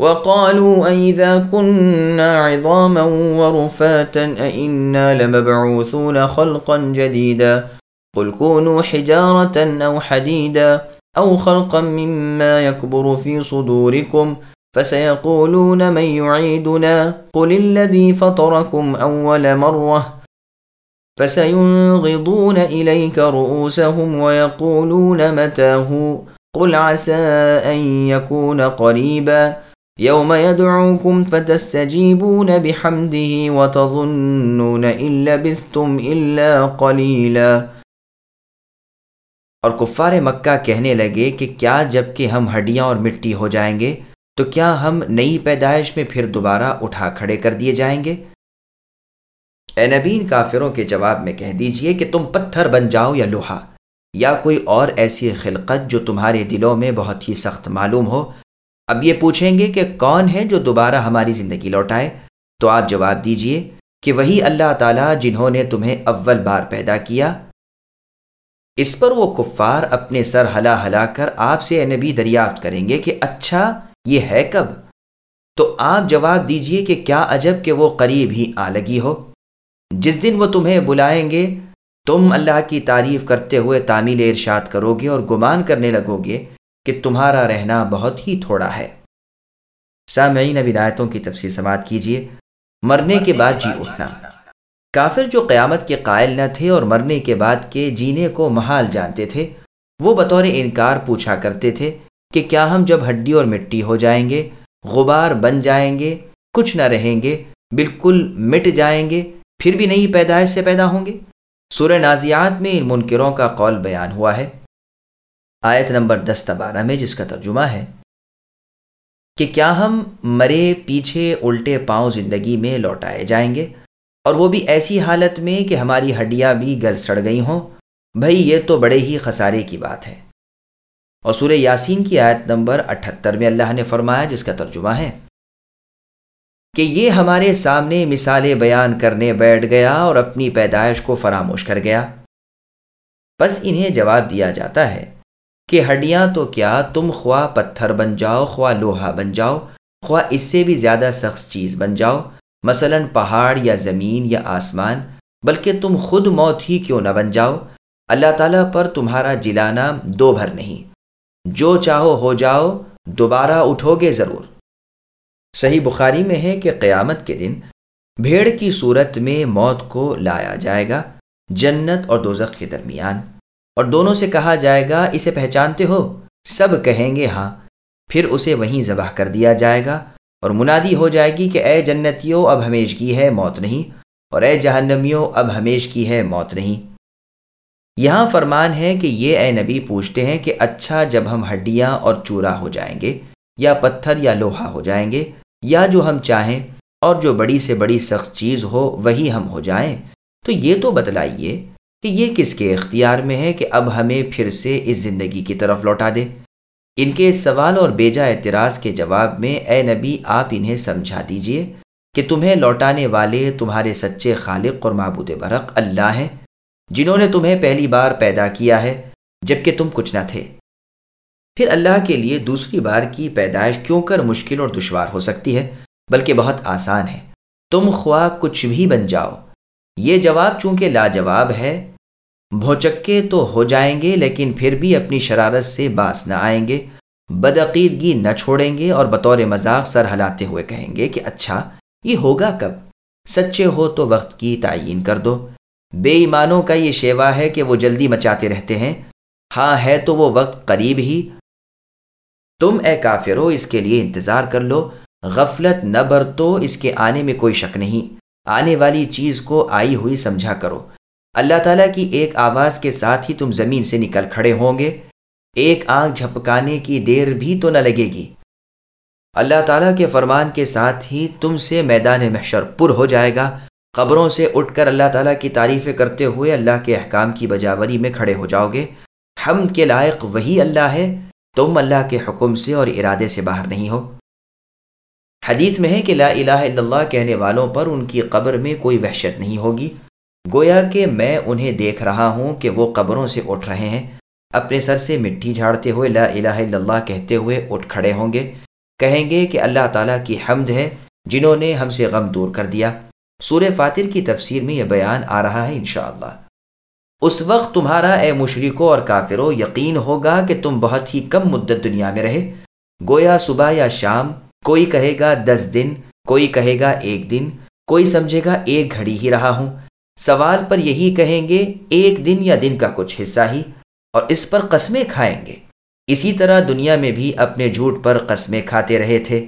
وقالوا أئذا كنا عظاما ورفاتا أئنا لمبعوثون خلقا جديدا قل كونوا حجارة أو حديدا أو خلقا مما يكبر في صدوركم فسيقولون من يعيدنا قل الذي فطركم أول مرة فسينغضون إليك رؤوسهم ويقولون متاه قل عسى أن يكون قريبا يوم يدعوكم فتستجيبون بحمده وتظنون إن لبثتم إلا قليلا۔ اور کفار مکہ کہنے لگے کہ کیا جبکہ ہم ہڈیاں اور مٹی ہو جائیں گے، تو کیا ہم نئی پیدائش میں پھر دوبارہ اٹھا کھڑے کر دیے جائیں گے؟ اے نبین کافروں کے جواب میں کہہ دیجیے کہ تم پتھر بن جاؤ یا لوہا، یا کوئی اور ایسی خلقت جو تمہارے دلوں میں بہت ہی سخت معلوم ہو۔ اب یہ پوچھیں گے کہ کون ہے جو دوبارہ ہماری زندگی لوٹائے؟ تو آپ جواب دیجیے کہ وہی اللہ تعالیٰ جنہوں نے تمہیں اول بار پیدا کیا۔ اس پر وہ کفار اپنے سر ہلا ہلا کر آپ سے نبی دریافت کریں گے کہ اچھا یہ ہے کب؟ تو آپ جواب دیجیے کہ کیا عجب کہ وہ قریب ہی آ لگی ہو۔ جس دن وہ تمہیں بلائیں گے، تم اللہ کی تعریف کرتے ہوئے تعمیل ارشاد کرو گے اور گمان کرنے لگو گے کہ تمہارا رہنا بہت ہی تھوڑا ہے۔ سامعین اب آیتوں کی تفصیل سماعت کیجیے۔ مرنے کے بعد جی اٹھنا۔ کافر جو قیامت کے قائل نہ تھے اور مرنے کے بعد کے جینے کو محال جانتے تھے، وہ بطور انکار پوچھا کرتے تھے کہ کیا ہم جب ہڈی اور مٹی ہو جائیں گے، غبار بن جائیں گے، کچھ نہ رہیں گے، بالکل مٹ جائیں گے، پھر بھی نئی پیدائش سے پیدا ہوں گے؟ سورہ نازیات میں ان منکروں کا قول بیان ہوا ہے۔ آیت نمبر دس بارہ میں جس کا ترجمہ ہے کہ کیا ہم مرے پیچھے الٹے پاؤں زندگی میں لوٹائے جائیں گے؟ اور وہ بھی ایسی حالت میں کہ ہماری ہڈیاں بھی گل سڑ گئی ہوں۔ بھائی یہ تو بڑے ہی خسارے کی بات ہے۔ اور سورہ یاسین کی آیت نمبر اٹھتر میں اللہ نے فرمایا، جس کا ترجمہ ہے، کہ یہ ہمارے سامنے مثالیں بیان کرنے بیٹھ گیا اور اپنی پیدائش کو فراموش کر گیا۔ بس انہیں جواب دیا جاتا ہے۔ کہ ہڈیاں تو کیا؟ تم خواہ پتھر بن جاؤ، خواہ لوہا بن جاؤ، خواہ اس سے بھی زیادہ سخت چیز بن جاؤ، مثلا پہاڑ یا زمین یا آسمان، بلکہ تم خود موت ہی کیوں نہ بن جاؤ؟ اللہ تعالیٰ پر تمہارا جلانا دو بھر نہیں۔ جو چاہو ہو جاؤ، دوبارہ اٹھو گے ضرور۔ صحیح بخاری میں ہے کہ قیامت کے دن بھیڑ کی صورت میں موت کو لایا جائے گا جنت اور دوزخ کے درمیان۔ اور دونوں سے کہا جائے گا، اسے پہچانتے ہو۔ سب کہیں گے ہاں۔ پھر اسے وہیں ذبح کر دیا جائے گا اور منادی ہو جائے گی کہ اے جنتیوں، اب ہمیش کی ہے موت نہیں۔ اور اے جہنمیوں، اب ہمیش کی ہے موت نہیں۔ یہاں فرمان ہے کہ یہ اے نبی پوچھتے ہیں کہ اچھا جب ہم ہڈیاں اور چورا ہو جائیں گے، یا پتھر یا لوہا ہو جائیں گے، یا جو ہم چاہیں، اور جو بڑی سے بڑی سخت چیز ہو، وہی ہم ہو جائیں۔ تو یہ تو بتلائیے کہ یہ کس کے اختیار میں ہے کہ اب ہمیں پھر سے اس زندگی کی طرف لوٹا دے؟ ان کے سوال اور بیجا اعتراض کے جواب میں، اے نبی، آپ انہیں سمجھا دیجیے کہ تمہیں لوٹانے والے تمہارے سچے خالق اور معبود برق اللہ ہیں، جنہوں نے تمہیں پہلی بار پیدا کیا ہے جبکہ تم کچھ نہ تھے۔ پھر اللہ کے لیے دوسری بار کی پیدائش کیوں کر مشکل اور دشوار ہو سکتی ہے؟ بلکہ بہت آسان ہے۔ تم خواہ کچھ بھی بن جاؤ۔ یہ جواب چونکہ لاجواب ہے بھوچکے تو ہو جائیں گے، لیکن پھر بھی اپنی شرارت سے باس نہ آئیں گے۔ بدعقیدگی نہ چھوڑیں گے اور بطور مذاق سر ہلاتے ہوئے کہیں گے کہ اچھا یہ ہوگا کب؟ سچے ہو تو وقت کی تعین کر دو۔ بے ایمانوں کا یہ شیوا ہے کہ وہ جلدی مچاتے رہتے ہیں۔ ہاں ہے تو وہ وقت قریب ہی۔ تم اے کافرو، اس کے لیے انتظار کر لو۔ غفلت نہ برتو، اس کے آنے میں کوئی شک نہیں۔ آنے والی چیز کو آئی ہوئی سمجھا کرو۔ اللہ تعالیٰ کی ایک آواز کے ساتھ ہی تم زمین سے نکل کھڑے ہوں گے۔ ایک آنکھ جھپکانے کی دیر بھی تو نہ لگے گی۔ اللہ تعالیٰ کے فرمان کے ساتھ ہی تم سے میدان محشر پر ہو جائے گا۔ قبروں سے اٹھ کر اللہ تعالیٰ کی تعریفیں کرتے ہوئے اللہ کے احکام کی بجاوری میں کھڑے ہو جاؤ گے۔ ہم کے لائق وہی اللہ ہے۔ تم اللہ کے حکم سے اور ارادے سے باہر نہیں ہو۔ حدیث میں ہے کہ لا الہ الا اللہ کہنے والوں پر ان کی قبر میں کوئی وحشت نہیں ہوگی۔ گویا کہ میں انہیں دیکھ رہا ہوں کہ وہ قبروں سے اٹھ رہے ہیں۔ اپنے سر سے مٹی جھاڑتے ہوئے لا الہ الا اللہ کہتے ہوئے اٹھ کھڑے ہوں گے۔ کہیں گے کہ اللہ تعالیٰ کی حمد ہے جنہوں نے ہم سے غم دور کر دیا۔ سورہ فاتر کی تفسیر میں یہ بیان آ رہا ہے انشاءاللہ۔ اس وقت تمہارا اے مشرکو اور کافرو یقین ہوگا کہ تم بہت ہی کم مدت دنیا میں رہے۔ گویا صبح یا شام کوئی کہے گا دس دن، کوئی کہے گا ایک دن، کوئی سمجھے گا ایک گھڑی ہی رہا ہوں۔ سوال پر یہی کہیں گے، ایک دن یا دن کا کچھ حصہ ہی، اور اس پر قسمیں کھائیں گے۔ اسی طرح دنیا میں بھی اپنے جھوٹ پر قسمیں کھاتے رہے تھے۔